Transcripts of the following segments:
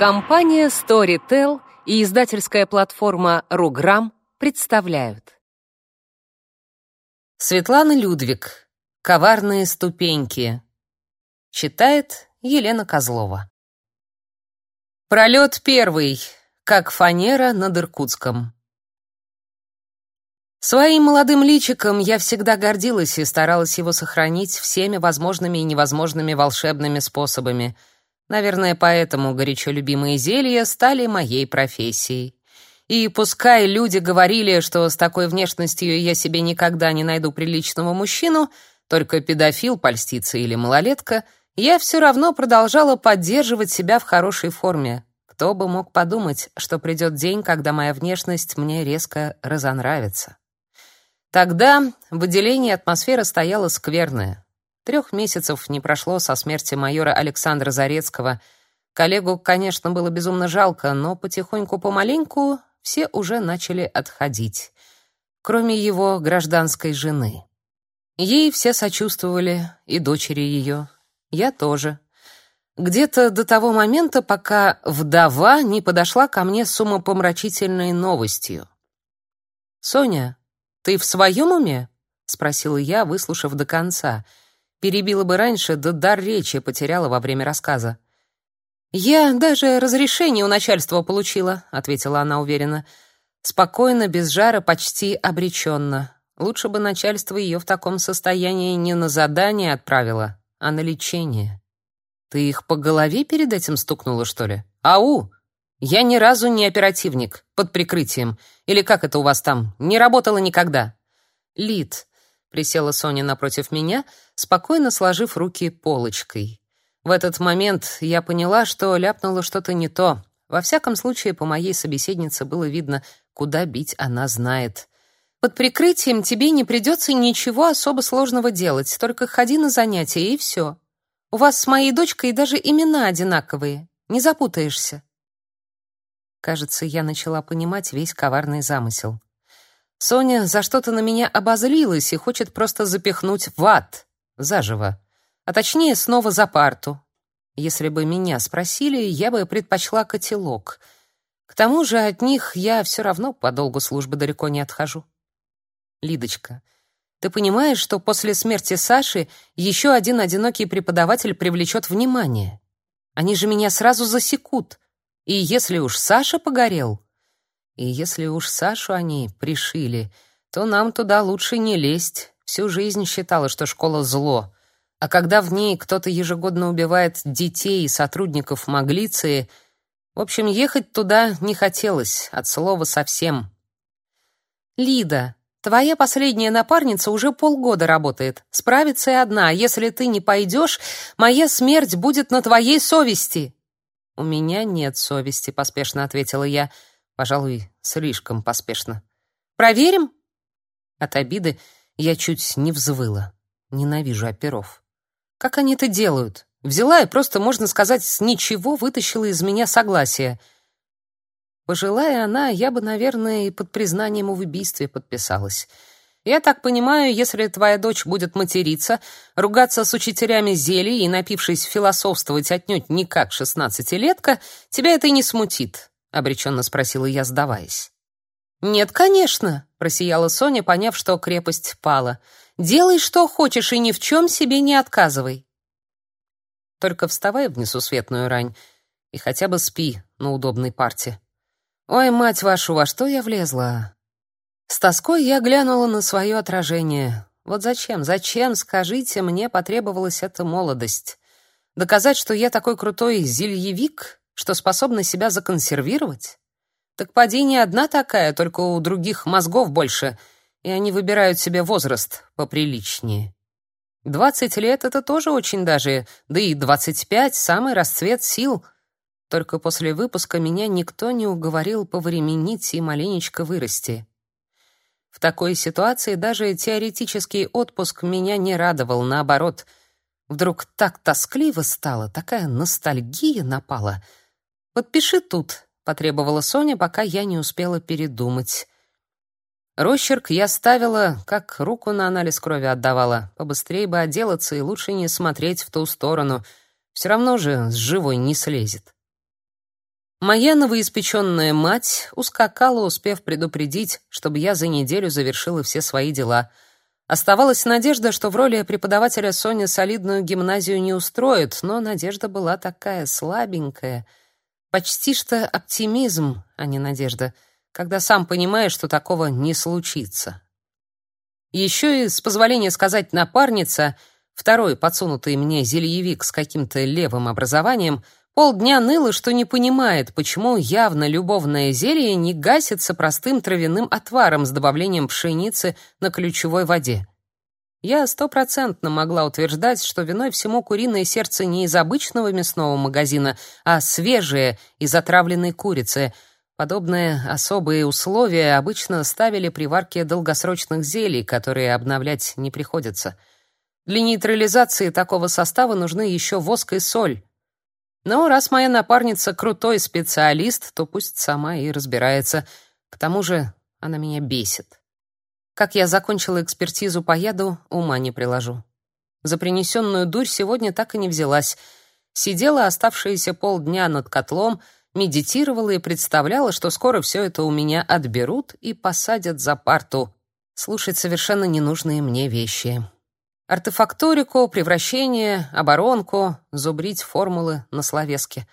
Компания Storytel и издательская платформа Руграм представляют. Светлана Людвиг. Коварные ступеньки. Читает Елена Козлова. Пролет первый. Как фанера над Иркутском. Своим молодым личиком я всегда гордилась и старалась его сохранить всеми возможными и невозможными волшебными способами. Наверное, поэтому горячо любимые зелья стали моей профессией. И пускай люди говорили, что с такой внешностью я себе никогда не найду приличного мужчину, только педофил, польстится или малолетка, я все равно продолжала поддерживать себя в хорошей форме. Кто бы мог подумать, что придет день, когда моя внешность мне резко разонравится. Тогда в отделении атмосфера стояла скверная. Трех месяцев не прошло со смерти майора Александра Зарецкого. Коллегу, конечно, было безумно жалко, но потихоньку-помаленьку все уже начали отходить, кроме его гражданской жены. Ей все сочувствовали, и дочери ее. Я тоже. Где-то до того момента, пока вдова не подошла ко мне с умопомрачительной новостью. «Соня, «Ты в своем уме?» — спросила я, выслушав до конца. Перебила бы раньше, да дар речи потеряла во время рассказа. «Я даже разрешение у начальства получила», — ответила она уверенно. Спокойно, без жара, почти обреченно. Лучше бы начальство ее в таком состоянии не на задание отправило, а на лечение. «Ты их по голове перед этим стукнула, что ли? Ау!» Я ни разу не оперативник, под прикрытием. Или как это у вас там? Не работала никогда. Лид. Присела Соня напротив меня, спокойно сложив руки полочкой. В этот момент я поняла, что ляпнула что-то не то. Во всяком случае, по моей собеседнице было видно, куда бить она знает. Под прикрытием тебе не придется ничего особо сложного делать, только ходи на занятия и все. У вас с моей дочкой даже имена одинаковые. Не запутаешься. Кажется, я начала понимать весь коварный замысел. Соня за что-то на меня обозлилась и хочет просто запихнуть в ад заживо, а точнее снова за парту. Если бы меня спросили, я бы предпочла котелок. К тому же от них я все равно по долгу службы далеко не отхожу. Лидочка, ты понимаешь, что после смерти Саши еще один одинокий преподаватель привлечет внимание? Они же меня сразу засекут. И если уж Саша погорел, и если уж Сашу они пришили, то нам туда лучше не лезть. Всю жизнь считала, что школа зло. А когда в ней кто-то ежегодно убивает детей и сотрудников Маглиции, в общем, ехать туда не хотелось, от слова совсем. Лида, твоя последняя напарница уже полгода работает. Справится и одна. Если ты не пойдешь, моя смерть будет на твоей совести. «У меня нет совести», — поспешно ответила я. Пожалуй, слишком поспешно. «Проверим?» От обиды я чуть не взвыла. Ненавижу оперов. Как они это делают? Взяла и просто, можно сказать, с ничего вытащила из меня согласие. Пожелая она, я бы, наверное, и под признанием в убийстве подписалась. Я так понимаю, если твоя дочь будет материться, ругаться с учителями зелий и, напившись, философствовать отнюдь не как шестнадцатилетка, тебя это не смутит?» — обреченно спросила я, сдаваясь. «Нет, конечно», — просияла Соня, поняв, что крепость пала. «Делай, что хочешь, и ни в чем себе не отказывай». «Только вставай в несусветную рань и хотя бы спи на удобной парте». «Ой, мать вашу, во что я влезла?» С тоской я глянула на свое отражение. Вот зачем, зачем, скажите, мне потребовалась эта молодость? Доказать, что я такой крутой зельевик, что способна себя законсервировать? Так поди не одна такая, только у других мозгов больше, и они выбирают себе возраст поприличнее. Двадцать лет — это тоже очень даже, да и двадцать пять — самый расцвет сил. Только после выпуска меня никто не уговорил повременить и маленечко вырасти. В такой ситуации даже теоретический отпуск меня не радовал, наоборот. Вдруг так тоскливо стало, такая ностальгия напала. «Подпиши тут», — потребовала Соня, пока я не успела передумать. Росчерк я ставила, как руку на анализ крови отдавала. Побыстрее бы отделаться и лучше не смотреть в ту сторону. Все равно же с живой не слезет. Моя новоиспеченная мать ускакала, успев предупредить, чтобы я за неделю завершила все свои дела. Оставалась надежда, что в роли преподавателя Соня солидную гимназию не устроит, но надежда была такая слабенькая. Почти что оптимизм, а не надежда, когда сам понимаешь, что такого не случится. Еще и, с позволения сказать, напарница, второй подсунутый мне зельевик с каким-то левым образованием — Полдня ныла, что не понимает, почему явно любовное зелье не гасится простым травяным отваром с добавлением пшеницы на ключевой воде. Я стопроцентно могла утверждать, что виной всему куриное сердце не из обычного мясного магазина, а свежее, из отравленной курицы. Подобные особые условия обычно ставили при варке долгосрочных зелий, которые обновлять не приходится. Для нейтрализации такого состава нужны еще воск и соль. Но раз моя напарница крутой специалист, то пусть сама и разбирается. К тому же она меня бесит. Как я закончила экспертизу по яду, ума не приложу. За принесенную дурь сегодня так и не взялась. Сидела оставшиеся полдня над котлом, медитировала и представляла, что скоро все это у меня отберут и посадят за парту. Слушать совершенно ненужные мне вещи артефакторику, превращение, оборонку, зубрить формулы на словеске.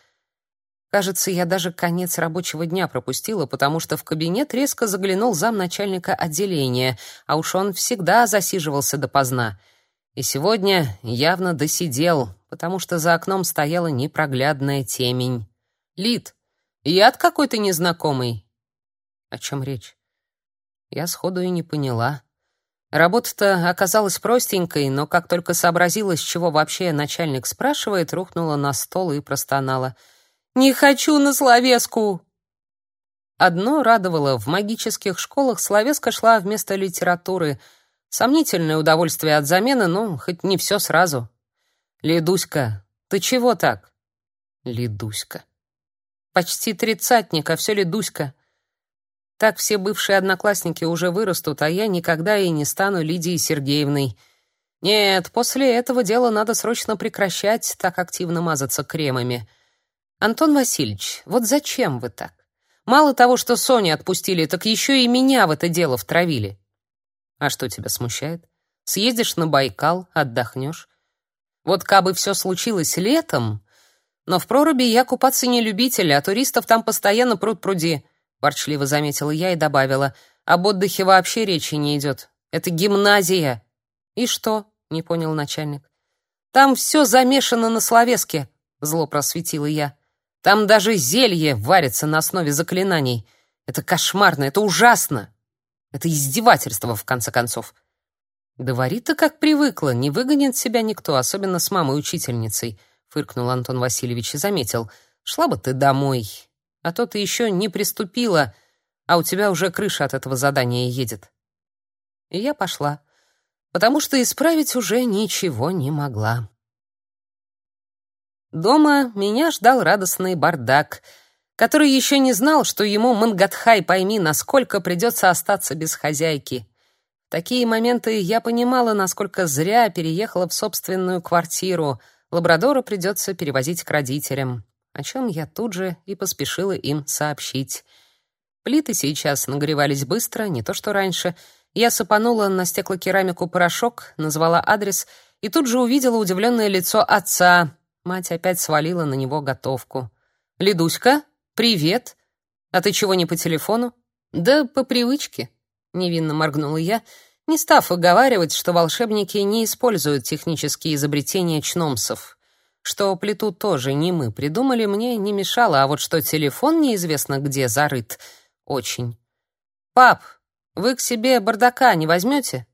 Кажется, я даже конец рабочего дня пропустила, потому что в кабинет резко заглянул замначальника отделения, а уж он всегда засиживался допоздна. И сегодня явно досидел, потому что за окном стояла непроглядная темень. «Лид, яд какой-то незнакомый». О чем речь? Я сходу и не поняла. Работа-то оказалась простенькой, но как только сообразила, с чего вообще начальник спрашивает, рухнула на стол и простонала. «Не хочу на словеску!» Одно радовало, в магических школах словеска шла вместо литературы. Сомнительное удовольствие от замены, но хоть не все сразу. «Ледуська, ты чего так?» «Ледуська». «Почти тридцатник, а все Ледуська». Так все бывшие одноклассники уже вырастут, а я никогда и не стану Лидией Сергеевной. Нет, после этого дела надо срочно прекращать так активно мазаться кремами. Антон Васильевич, вот зачем вы так? Мало того, что Соню отпустили, так еще и меня в это дело втравили. А что тебя смущает? Съездишь на Байкал, отдохнешь. Вот кабы все случилось летом, но в проруби я купаться не любитель, а туристов там постоянно пруд-пруди ворчливо заметила я и добавила: "Об отдыхе вообще речи не идет. Это гимназия". "И что?" не понял начальник. "Там все замешано на словеске", зло просветила я. "Там даже зелье варится на основе заклинаний. Это кошмарно, это ужасно. Это издевательство в конце концов". Да вари-то как привыкла, не выгонит себя никто, особенно с мамой-учительницей, фыркнул Антон Васильевич и заметил: "Шла бы ты домой, а то ты еще не приступила, а у тебя уже крыша от этого задания едет. И я пошла, потому что исправить уже ничего не могла. Дома меня ждал радостный бардак, который еще не знал, что ему Мангатхай пойми, насколько придется остаться без хозяйки. В такие моменты я понимала, насколько зря переехала в собственную квартиру. Лабрадора придется перевозить к родителям о чем я тут же и поспешила им сообщить. Плиты сейчас нагревались быстро, не то что раньше. Я сыпанула на стеклокерамику порошок, назвала адрес и тут же увидела удивленное лицо отца. Мать опять свалила на него готовку. «Лидуська, привет! А ты чего не по телефону?» «Да по привычке», — невинно моргнула я, не став выговаривать, что волшебники не используют технические изобретения чномсов. Что плиту тоже не мы придумали, мне не мешало, а вот что телефон неизвестно где зарыт, очень. «Пап, вы к себе бардака не возьмете?»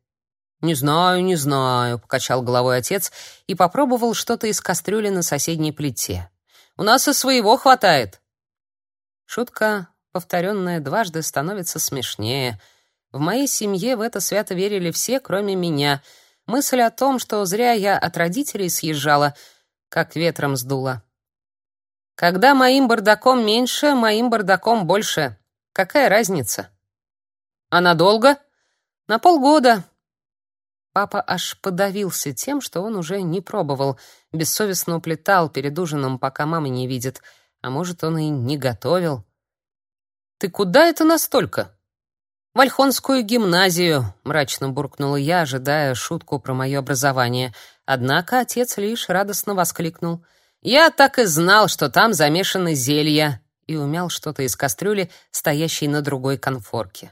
«Не знаю, не знаю», — покачал головой отец и попробовал что-то из кастрюли на соседней плите. «У нас и своего хватает». Шутка, повторенная дважды, становится смешнее. В моей семье в это свято верили все, кроме меня. Мысль о том, что зря я от родителей съезжала — как ветром сдуло. Когда моим бардаком меньше, моим бардаком больше. Какая разница? А надолго? На полгода. Папа аж подавился тем, что он уже не пробовал, бессовестно уплетал перед ужином, пока мама не видит, А может, он и не готовил. Ты куда это настолько? В Ольхонскую гимназию, мрачно буркнула я, ожидая шутку про мое образование. Однако отец лишь радостно воскликнул: "Я так и знал, что там замешаны зелья", и умял что-то из кастрюли, стоящей на другой конфорке.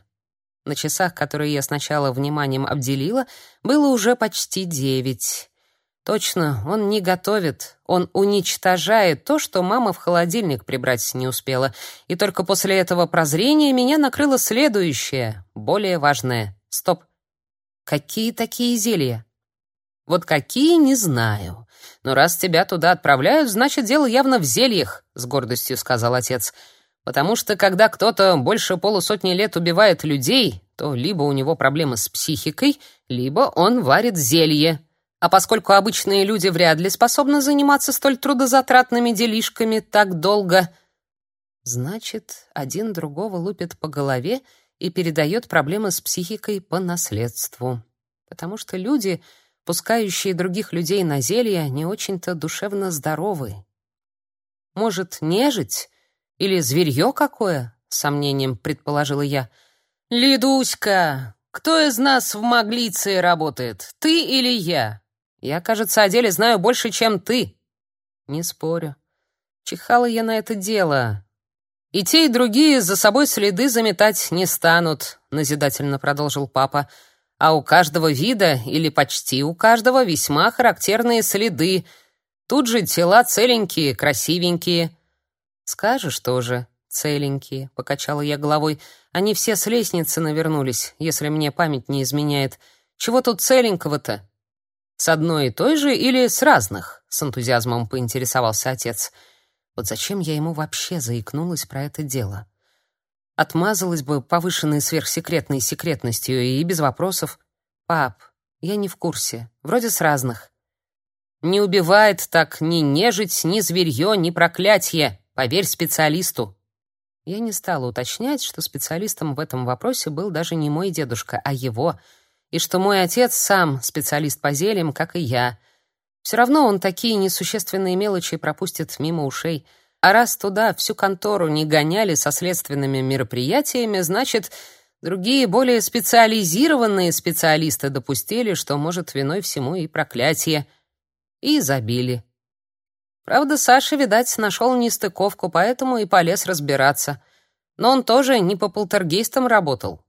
На часах, которые я сначала вниманием обделила, было уже почти девять. Точно, он не готовит, он уничтожает то, что мама в холодильник прибрать не успела. И только после этого прозрения меня накрыло следующее, более важное. Стоп. Какие такие зелья? Вот какие, не знаю. Но раз тебя туда отправляют, значит, дело явно в зельях, с гордостью сказал отец. Потому что когда кто-то больше полусотни лет убивает людей, то либо у него проблемы с психикой, либо он варит зелье. А поскольку обычные люди вряд ли способны заниматься столь трудозатратными делишками так долго, значит, один другого лупит по голове и передает проблемы с психикой по наследству. Потому что люди, пускающие других людей на зелья, не очень-то душевно здоровы. Может, нежить или зверье какое? Сомнением предположила я. Лидуська, кто из нас в Маглиции работает, ты или я? Я, кажется, о деле знаю больше, чем ты. Не спорю. Чихала я на это дело. И те, и другие за собой следы заметать не станут, назидательно продолжил папа. А у каждого вида или почти у каждого весьма характерные следы. Тут же тела целенькие, красивенькие. Скажешь тоже, целенькие, покачала я головой. Они все с лестницы навернулись, если мне память не изменяет. Чего тут целенького-то? С одной и той же или с разных? С энтузиазмом поинтересовался отец. Вот зачем я ему вообще заикнулась про это дело? Отмазалась бы повышенной сверхсекретной секретностью и без вопросов. Пап, я не в курсе. Вроде с разных. Не убивает так ни нежить, ни зверье, ни проклятие. Поверь специалисту. Я не стала уточнять, что специалистом в этом вопросе был даже не мой дедушка, а его — и что мой отец сам специалист по зельям, как и я. Все равно он такие несущественные мелочи пропустит мимо ушей. А раз туда всю контору не гоняли со следственными мероприятиями, значит, другие более специализированные специалисты допустили, что может виной всему и проклятие. И забили. Правда, Саша, видать, нашел нестыковку, поэтому и полез разбираться. Но он тоже не по полтергейстам работал.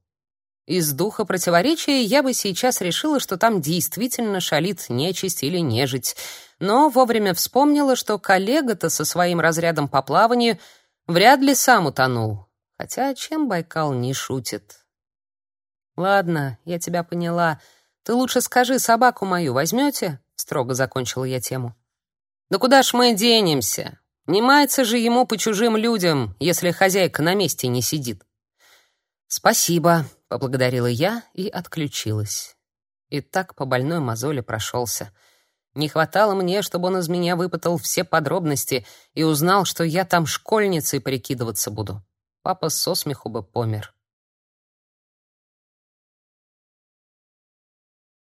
Из духа противоречия я бы сейчас решила, что там действительно шалит нечисть или нежить, но вовремя вспомнила, что коллега-то со своим разрядом по плаванию вряд ли сам утонул. Хотя чем Байкал не шутит? Ладно, я тебя поняла. Ты лучше скажи, собаку мою возьмете? строго закончила я тему. Да куда ж мы денемся? Не мается же ему по чужим людям, если хозяйка на месте не сидит. Спасибо, поблагодарила я и отключилась. И так по больной мозоли прошелся. Не хватало мне, чтобы он из меня выпытал все подробности и узнал, что я там школьницей прикидываться буду. Папа со смеху бы помер.